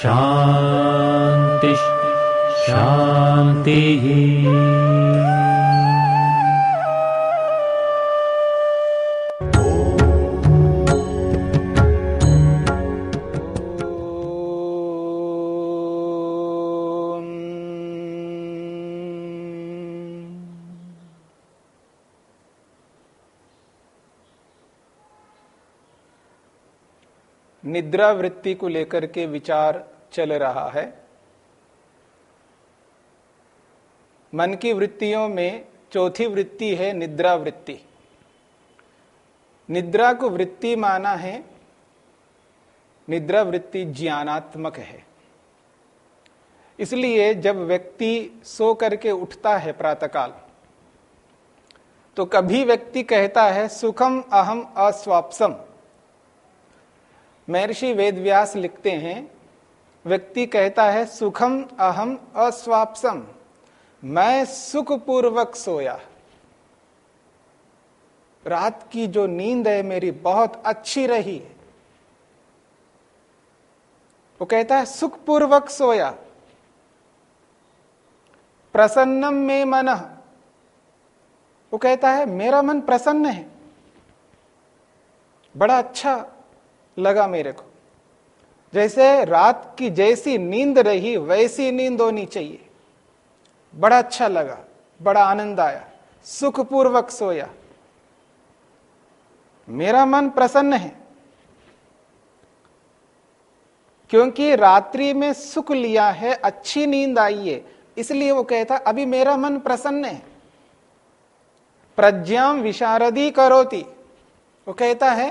शान्तिः शान्तिः निद्रा वृत्ति को लेकर के विचार चल रहा है। मन की वृत्तियों में चौथी वृत्ति है निद्रा वृत्ति निद्रा को वृत्ति माना है निद्रा वृत्ति ज्ञानात्मक है। इसलिए जब व्यक्ति सो करके उठता है प्रातकाल तो कभी व्यक्ति कहता है, सुखम अहम अस्वापसम। महर्षि वेदव्यास लिखते हैं, व्यक्ति कहता है, सुखम अहम अस्वापसम। मैं सुखपूर्वक सोया। रात की जो नींद है मेरी बहुत अच्छी रही है। वो कहता है, सुखपूर्वक सोया। प्रसन्नम में मन। वो कहता है, मेरा मन प्रसन्न है। बड़ा अच्छा लगा मेरे को। जैसे रात की जैसी नींद रही, वैसी नींद होनी चाहिए। बड़ा अच्छा लगा, बड़ा आनंद आया, सुखपूर्वक सोया। मेरा मन प्रसन्न है, क्योंकि रात्रि में सुख लिया है, अच्छी नींद आई है। इसलिए वो कहता, अभी मेरा मन प्रसन्न है। प्रज्ञा विशारदी करोती वो कहता है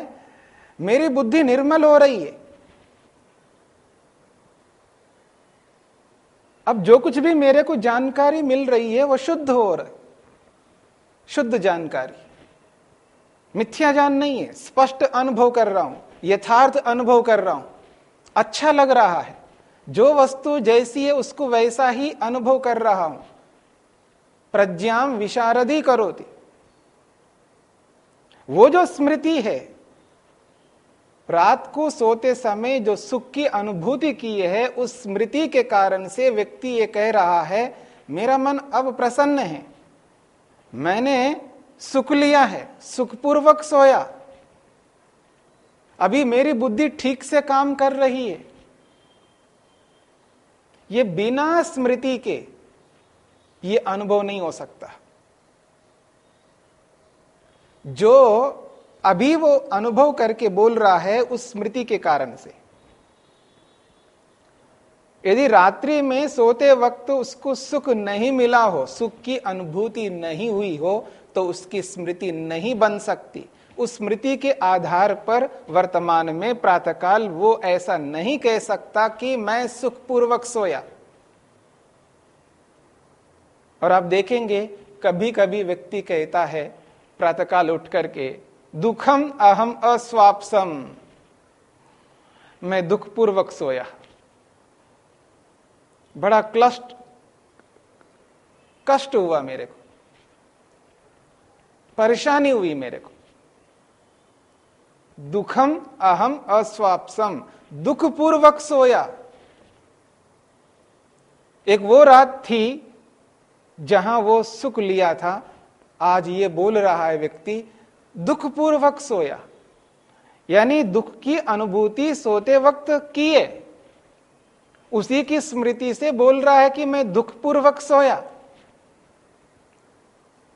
मेरी बुद्धि निर्मल हो रही है। अब जो कुछ भी मेरे को जानकारी मिल रही है, वो शुद्ध हो रहा है। शुद्ध जानकारी। मिथ्या जान नहीं है। स्पष्ट अनुभव कर रहा हूँ। यथार्थ अनुभव कर रहा हूँ। अच्छा लग रहा है। जो वस्तु जैसी है, उसको वैसा ही अनुभव कर रहा हूँ। प्रज्ञाम विशारदी करोती। वो जो स्मृति है रात को सोते समय जो सुख की अनुभूति की है, उस स्मृति के कारण से व्यक्ति ये कह रहा है, मेरा मन अब प्रसन्न है। मैंने सुख लिया है, सुखपूर्वक सोया। अभी मेरी बुद्धि ठीक से काम कर रही है। ये बिना स्मृति के ये अनुभव नहीं हो सकता। जो अभी वो अनुभव करके बोल रहा है उस स्मृति के कारण से। यदि रात्रि में सोते वक्त उसको सुख नहीं मिला हो, सुख की अनुभूति नहीं हुई हो तो उसकी स्मृति नहीं बन सकती। उस स्मृति के आधार पर वर्तमान में प्रातकाल वो ऐसा नहीं कह सकता कि मैं सुखपूर्वक सोया। और आप देखेंगे कभी कभी व्यक्ति कहता है, प्रातकाल उठ करके दुखम अहम अस्वापसम। मैं दुखपूर्वक सोया। बड़ा क्लस्ट, कष्ट हुआ मेरे को। परेशानी हुई मेरे को। दुखम अहम अस्वापसम। दुखपूर्वक सोया। एक वो रात थी जहाँ वो सुख लिया था। आज ये बोल रहा है व्यक्ति दुखपूर्वक सोया। यानी दुख की अनुभूति सोते वक्त किए। उसी की स्मृति से बोल रहा है कि मैं दुखपूर्वक सोया।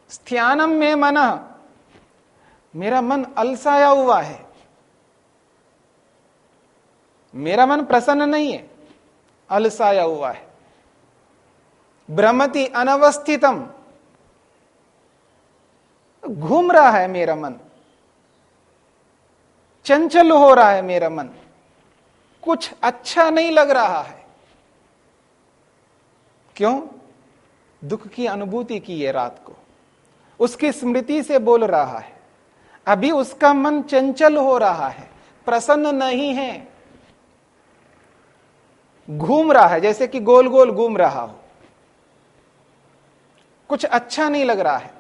स्थानम में मन, मेरा मन अलसाया हुआ है। मेरा मन प्रसन्न नहीं है, अलसाया हुआ है। भ्रमति अनवस्थितम। घूम रहा है मेरा मन। चंचल हो रहा है मेरा मन। कुछ अच्छा नहीं लग रहा है। क्यों? दुख की अनुभूति की है रात को। उसकी स्मृति से बोल रहा है। अभी उसका मन चंचल हो रहा है। प्रसन्न नहीं है। घूम रहा है, जैसे कि गोल गोल घूम रहा हो। कुछ अच्छा नहीं लग रहा है।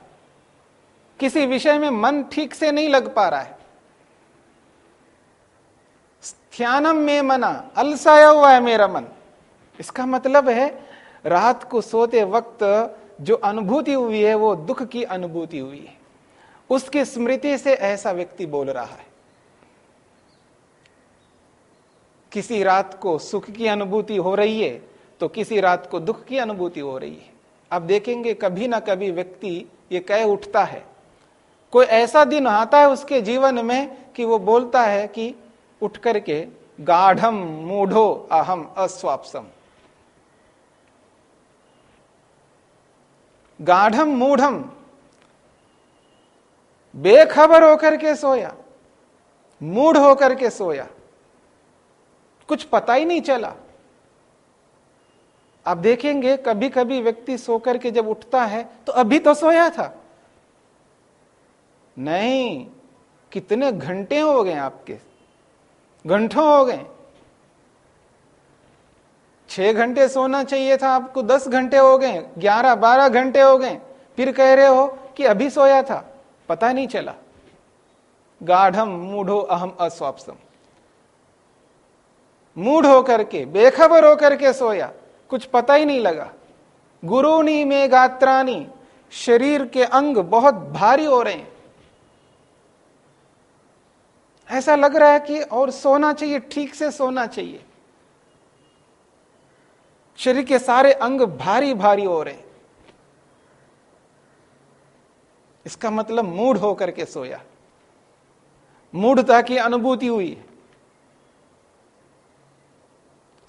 किसी विषय में मन ठीक से नहीं लग पा रहा है। ध्यानम में मना, अलसाया हुआ है मेरा मन। इसका मतलब है, रात को सोते वक्त जो अनुभूति हुई है, वो दुख की अनुभूति हुई है। उसकी स्मृति से ऐसा व्यक्ति बोल रहा है। किसी रात को सुख की अनुभूति हो रही है तो किसी रात को दुख की अनुभूति हो रही है। अब देखेंगे कभी ना कभी व्यक्ति ये कह उठता है कोई ऐसा दिन आता है उसके जीवन में कि वो बोलता है कि उठ करके गाढ़म मूढ़ो अहम अस्वापसम। गाढ़म मूढ़म, बेखबर होकर के सोया, मूढ़ होकर के सोया। कुछ पता ही नहीं चला। आप देखेंगे कभी कभी व्यक्ति सोकर के जब उठता है तो अभी तो सोया था। नहीं, कितने घंटे हो गए आपके? घंटों हो गए। छह घंटे सोना चाहिए था आपको, दस घंटे हो गए, ग्यारह, बारह घंटे हो गए। फिर कह रहे हो कि अभी सोया था, पता नहीं चला। गाढ़म, मूढ़ो, अहम, अस्वापसम। मूढ़ होकर के, बेखबर होकर के सोया, कुछ पता ही नहीं लगा। गुरुनी में गात्रानी शरीर के अंग बहुत भारी हो रहे हैं। ऐसा लग रहा है कि और सोना चाहिए, ठीक से सोना चाहिए। शरीर के सारे अंग भारी भारी हो रहे इसका मतलब मूड होकर के सोया। मूढ़ता की अनुभूति हुई।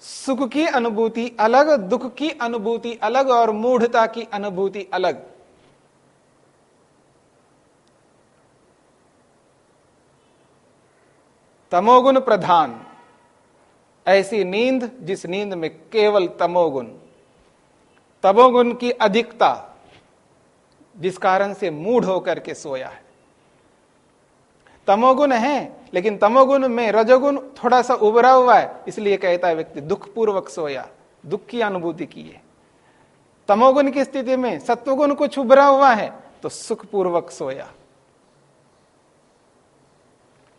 सुख की अनुभूति अलग, दुख की अनुभूति अलग और मूढ़ता की अनुभूति अलग। तमोगुण प्रधान। ऐसी नींद, जिस नींद में केवल तमोगुण। तमोगुण की अधिकता, जिस कारण से मूढ़ होकर के सोया है। तमोगुण है, लेकिन तमोगुण में रजोगुण थोड़ा सा उभरा हुआ है, इसलिए कहता है व्यक्ति, दुखपूर्वक सोया, दुख की अनुभूति की है तमोगुण की स्थिति में सत्वगुण कुछ उभरा हुआ है तो सुखपूर्वक सोया।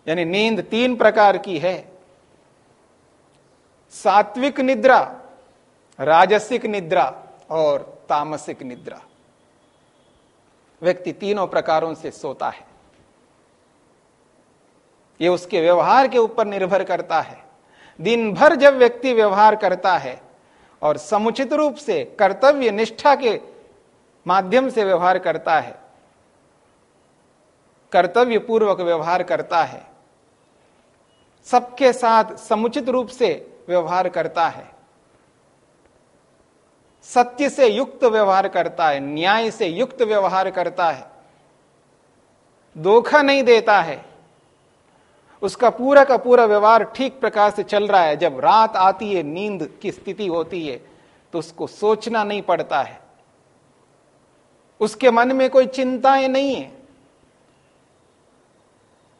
यानी नींद तीन प्रकार की है। सात्विक निद्रा, राजसिक निद्रा और तामसिक निद्रा। व्यक्ति तीनों प्रकारों से सोता है। यह उसके व्यवहार के ऊपर निर्भर करता है। दिन भर जब व्यक्ति व्यवहार करता है और समुचित रूप से कर्तव्य निष्ठा के माध्यम से व्यवहार करता है कर्तव्य पूर्वक व्यवहार करता है सबके साथ समुचित रूप से व्यवहार करता है। सत्य से युक्त व्यवहार करता है, न्याय से युक्त व्यवहार करता है। धोखा नहीं देता है। उसका पूरा का पूरा व्यवहार ठीक प्रकार से चल रहा है। जब रात आती है, नींद की स्थिति होती है तो उसको सोचना नहीं पड़ता है। उसके मन में कोई चिंताएँ नहीं है।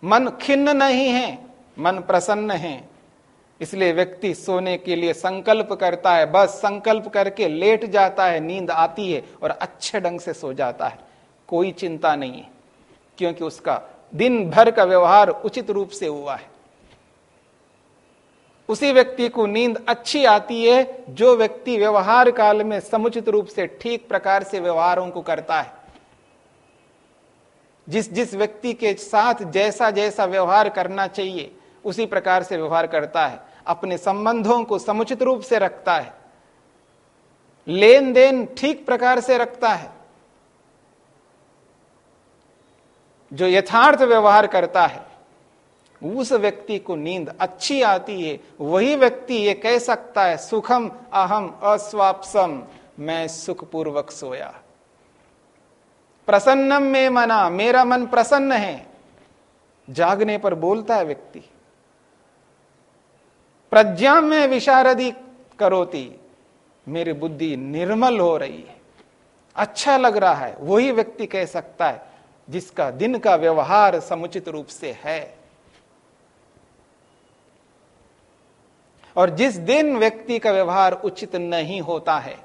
मन खिन्न नहीं है। मन प्रसन्न है, इसलिए व्यक्ति सोने के लिए संकल्प करता है, बस संकल्प करके लेट जाता है, नींद आती है और अच्छे ढंग से सो जाता है। कोई चिंता नहीं है, क्योंकि उसका दिन भर का व्यवहार उचित रूप से हुआ है। उसी व्यक्ति को नींद अच्छी आती है, जो व्यक्ति व्यवहार काल में समुचित रूप से ठीक प्रकार से व्यवहारों को करता है। जिस जिस व्यक्ति के साथ जैसा जैसा व्यवहार करना चाहिए उसी प्रकार से व्यवहार करता है, अपने संबंधों को समुचित रूप से रखता है लेन देन ठीक प्रकार से रखता है, जो यथार्थ व्यवहार करता है, उस व्यक्ति को नींद अच्छी आती है, वही व्यक्ति ये कह सकता है, सुखम अहम अस्वापसम, मैं सुखपूर्वक सोया। प्रसन्नम में मना, मेरा मन प्रसन्न है, जागने पर बोलता है व्यक्ति। प्रज्ञा में विशारदी करोती, मेरी बुद्धि निर्मल हो रही है। अच्छा लग रहा है, वही व्यक्ति कह सकता है, जिसका दिन का व्यवहार समुचित रूप से है। और जिस दिन व्यक्ति का व्यवहार उचित नहीं होता है,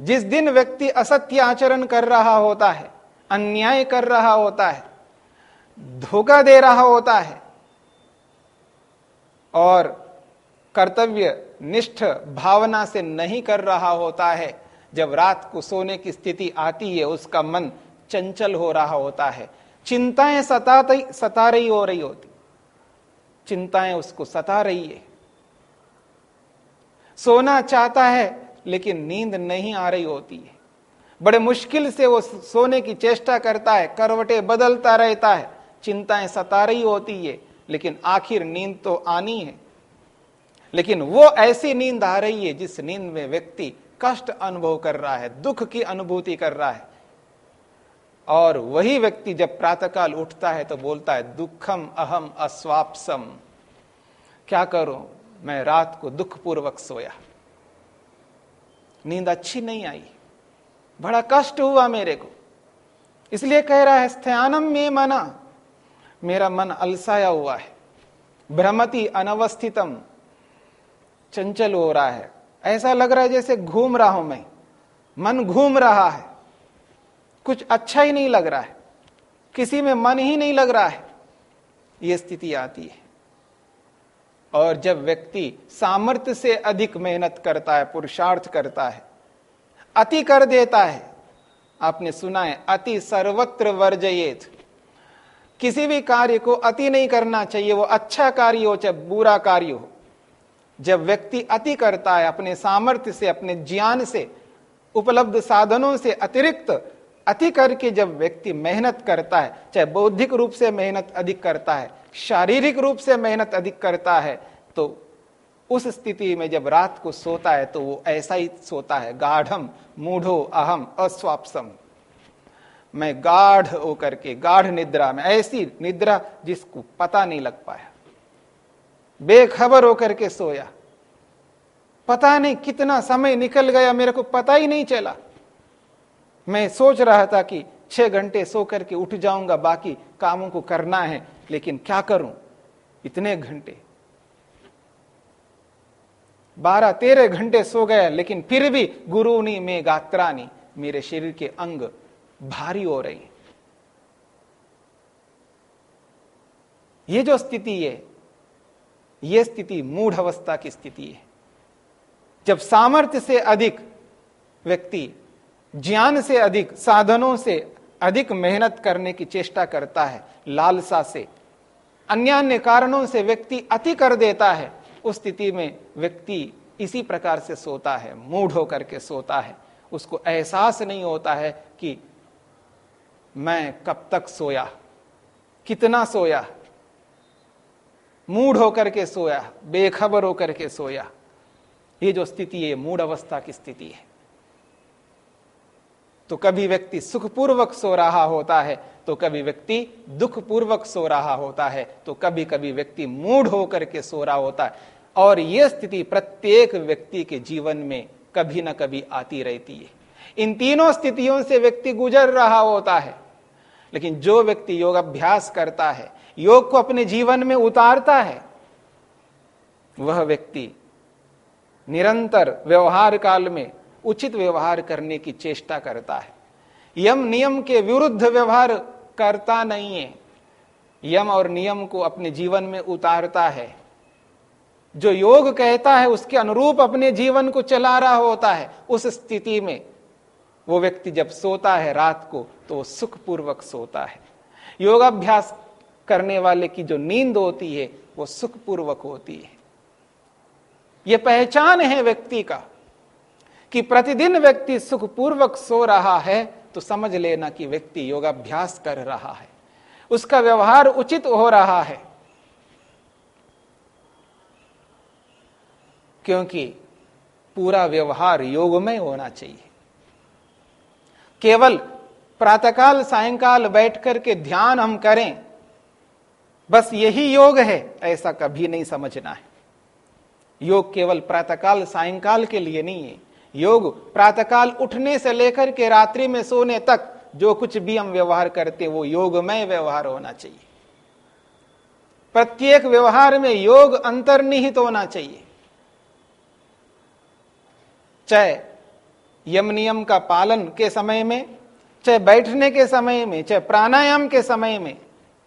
जिस दिन व्यक्ति असत्य आचरण कर रहा होता है, अन्याय कर रहा होता है, धोखा दे रहा होता है और कर्तव्य निष्ठ भावना से नहीं कर रहा होता है। जब रात को सोने की स्थिति आती है, उसका मन चंचल हो रहा होता है। चिंताएँ सता सता रही हो रही होती। चिंताएँ उसको सता रही है। सोना चाहता है, लेकिन नींद नहीं आ रही होती है। बड़े मुश्किल से वो सोने की चेष्टा करता है, करवटे बदलता रहता है। चिंताएँ सता रही होती है। लेकिन आखिर नींद तो आनी है। लेकिन वो ऐसी नींद आ रही है जिस नींद में व्यक्ति कष्ट अनुभव कर रहा है, दुख की अनुभूति कर रहा है। और वही व्यक्ति जब प्रातःकाल उठता है तो बोलता है, दुखम अहम अस्वापसम। क्या करूँ? मैं रात को दुखपूर्वक सोया। नींद अच्छी नहीं आई। बड़ा कष्ट हुआ मेरे को। इसलिए कह रहा है स्थानम में मना। मेरा मन अलसाया हुआ है। भ्रमति अनवस्थितम। चंचल हो रहा है। ऐसा लग रहा है जैसे घूम रहा हूँ मैं। मन घूम रहा है। कुछ अच्छा ही नहीं लग रहा है। किसी में मन ही नहीं लग रहा है। यह स्थिति आती है। और जब व्यक्ति सामर्थ्य से अधिक मेहनत करता है, पुरुषार्थ करता है, अति कर देता है, आपने सुना है, अति सर्वत्र वर्जयेत। किसी भी कार्य को अति नहीं करना चाहिए, वो अच्छा कार्य हो चाहे बुरा कार्य हो। जब व्यक्ति अति करता है, अपने सामर्थ्य से, अपने ज्ञान से, उपलब्ध साधनों से अतिरिक्त अति करके जब व्यक्ति मेहनत करता है, चाहे बौद्धिक रूप से मेहनत अधिक करता है, शारीरिक रूप से मेहनत अधिक करता है तो उस स्थिति में जब रात को सोता है तो वो ऐसा ही सोता है, गाढ़म, मूढ़ो, अहम, अस्वापसम। मैं गाढ़ होकर के, गाढ़ निद्रा में, ऐसी निद्रा जिसको पता नहीं लग पाया। बेखबर होकर के सोया। पता नहीं कितना समय निकल गया, मेरे को पता ही नहीं चला। मैं सोच रहा था कि छह घंटे सो करके उठ जाऊँगा, बाकी कामों को करना है, लेकिन क्या करूँ? इतने घंटे। बारह तेरह घंटे सो गया, लेकिन फिर भी गुरुनी में गात्रानी मेरे शरीर के अंग भारी हो रही ये जो स्थिति है, ये स्थिति मूढ़ अवस्था की स्थिति है। जब सामर्थ्य से अधिक व्यक्ति, ज्ञान से अधिक, साधनों से अधिक मेहनत करने की चेष्टा करता है, लालसा से अन्य अन्य कारणों से व्यक्ति अति कर देता है, उस स्थिति में व्यक्ति इसी प्रकार से सोता है, मूढ़ होकर के सोता है। उसको एहसास नहीं होता है कि मैं कब तक सोया? कितना सोया? मूड होकर के सोया, बेखबर होकर के सोया। ये जो स्थिति है मूड अवस्था की स्थिति है। तो कभी व्यक्ति सुखपूर्वक सो रहा होता है तो कभी व्यक्ति दुखपूर्वक सो रहा होता है तो कभी कभी व्यक्ति मूड होकर के सो रहा होता है। और यह स्थिति प्रत्येक व्यक्ति के जीवन में कभी ना कभी आती रहती है। इन तीनों स्थितियों से व्यक्ति गुजर रहा होता है। लेकिन जो व्यक्ति योग अभ्यास करता है, योग को अपने जीवन में उतारता है, वह व्यक्ति निरंतर व्यवहार काल में उचित व्यवहार करने की चेष्टा करता है। यम नियम के विरुद्ध व्यवहार करता नहीं है। यम और नियम को अपने जीवन में उतारता है। जो योग कहता है, उसके अनुरूप अपने जीवन को चला रहा होता है। उस स्थिति में वो व्यक्ति जब सोता है रात को तो सुखपूर्वक सोता है। योगाभ्यास करने वाले की जो नींद होती है, वो सुखपूर्वक होती है। यह पहचान है व्यक्ति का कि प्रतिदिन व्यक्ति सुखपूर्वक सो रहा है तो समझ लेना कि व्यक्ति योगाभ्यास कर रहा है। उसका व्यवहार उचित हो रहा है। क्योंकि पूरा व्यवहार योग में होना चाहिए। केवल प्रातःकाल, सायंकाल बैठ करके ध्यान हम करें। बस यही योग है, ऐसा कभी नहीं समझना है। योग केवल प्रातःकाल, सायंकाल के लिए नहीं है। योग प्रातःकाल उठने से लेकर के रात्रि में सोने तक, जो कुछ भी हम व्यवहार करते, वो योगमय व्यवहार होना चाहिए। प्रत्येक व्यवहार में योग अंतर्निहित होना चाहिए। चाहे यम नियम का पालन के समय में चाहे बैठने के समय में, चाहे प्राणायाम के समय में,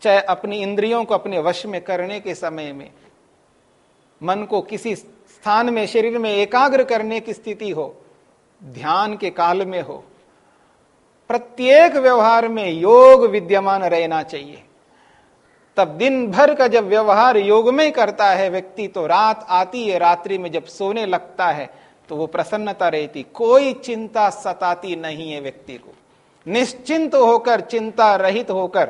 चाहे अपनी इंद्रियों को अपने वश में करने के समय में, मन को किसी स्थान में, शरीर में एकाग्र करने की स्थिति हो, ध्यान के काल में हो, प्रत्येक व्यवहार में योग विद्यमान रहना चाहिए। तब दिन भर का जब व्यवहार योग में करता है, व्यक्ति तो रात आती है, रात्रि में जब सोने लगता है तो वो प्रसन्नता रहती, कोई चिंता सताती नहीं है व्यक्ति को। निश्चिंत होकर चिंता रहित होकर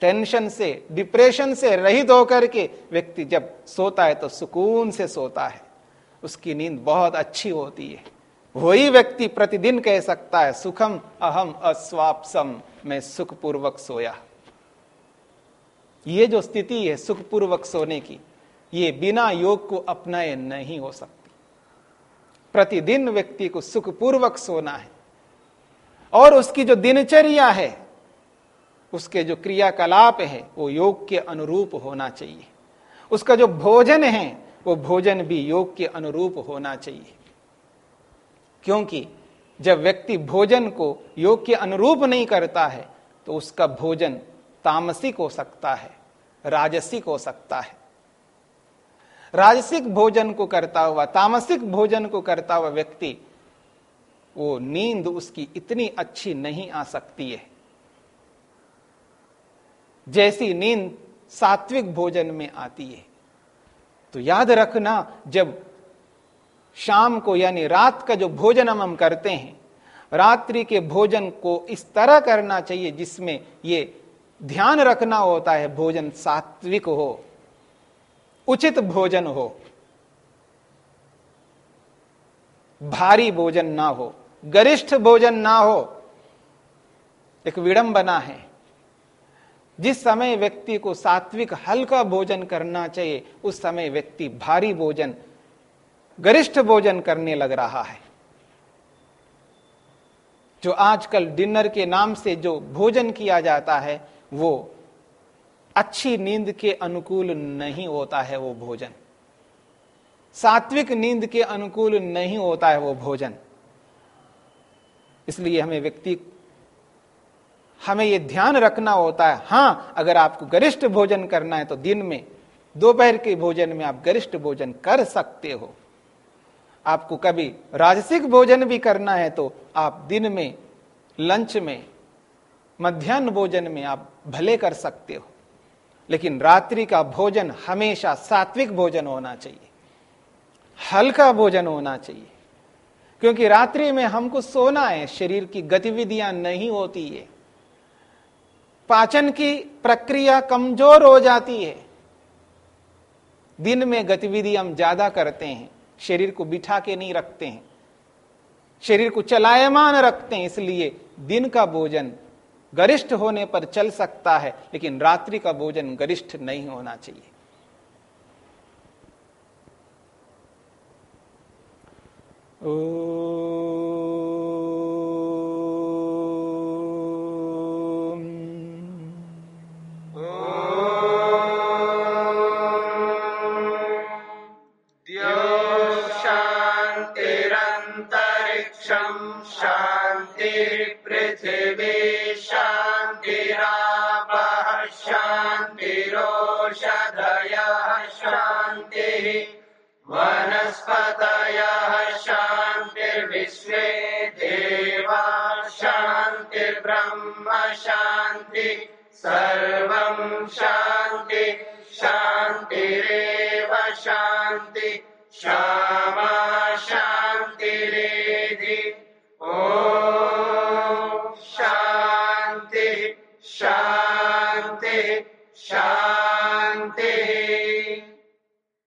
टेंशन से डिप्रेशन से रहित होकर के व्यक्ति जब सोता है तो सुकून से सोता है। उसकी नींद बहुत अच्छी होती है। वही व्यक्ति प्रतिदिन कह सकता है, सुखम अहम अस्वापसम, मैं सुखपूर्वक सोया। ये जो स्थिति है सुखपूर्वक सोने की, ये बिना योग को अपनाए नहीं हो सकती। प्रतिदिन व्यक्ति को सुखपूर्वक सोना है। और उसकी जो दिनचर्या है, उसके जो क्रियाकलाप है, वो योग के अनुरूप होना चाहिए। उसका जो भोजन है, वो भोजन भी योग के अनुरूप होना चाहिए। क्योंकि जब व्यक्ति भोजन को योग के अनुरूप नहीं करता है तो उसका भोजन तामसिक हो सकता है, राजसिक हो सकता है। राजसिक भोजन को करता हुआ, तामसिक भोजन को करता हुआ व्यक्ति वो नींद उसकी इतनी अच्छी नहीं आ सकती है। जैसी नींद सात्विक भोजन में आती है। तो याद रखना, जब शाम को यानी रात का जो भोजन हम हम करते हैं, रात्रि के भोजन को इस तरह करना चाहिए जिसमें ये ध्यान रखना होता है, भोजन सात्विक हो, उचित भोजन हो, भारी भोजन ना हो। गरिष्ठ भोजन ना हो, एक विडंबना है। जिस समय व्यक्ति को सात्विक हल्का भोजन करना चाहिए, उस समय व्यक्ति भारी भोजन, गरिष्ठ भोजन करने लग रहा है। जो आजकल डिनर के नाम से जो भोजन किया जाता है, वो अच्छी नींद के अनुकूल नहीं होता है वो भोजन। सात्विक नींद के अनुकूल नहीं होता है वो भोजन। इसलिए हमें व्यक्ति हमें यह ध्यान रखना होता है, हाँ, अगर आपको गरिष्ठ भोजन करना है तो दिन में, दोपहर के भोजन में आप गरिष्ठ भोजन कर सकते हो। आपको कभी राजसिक भोजन भी करना है तो आप दिन में, लंच में, मध्यान्ह भोजन में आप भले कर सकते हो। लेकिन रात्रि का भोजन हमेशा सात्विक भोजन होना चाहिए, हल्का भोजन होना चाहिए। क्योंकि रात्रि में हमको सोना है, शरीर की गतिविधियाँ नहीं होती है। पाचन की प्रक्रिया कमज़ोर हो जाती है। दिन में गतिविधि हम ज़्यादा करते हैं, शरीर को बिठा के नहीं रखते हैं। शरीर को चलायमान रखते हैं, इसलिए दिन का भोजन गरिष्ठ होने पर चल सकता है, लेकिन रात्रि का भोजन गरिष्ठ नहीं होना चाहिए। Oh.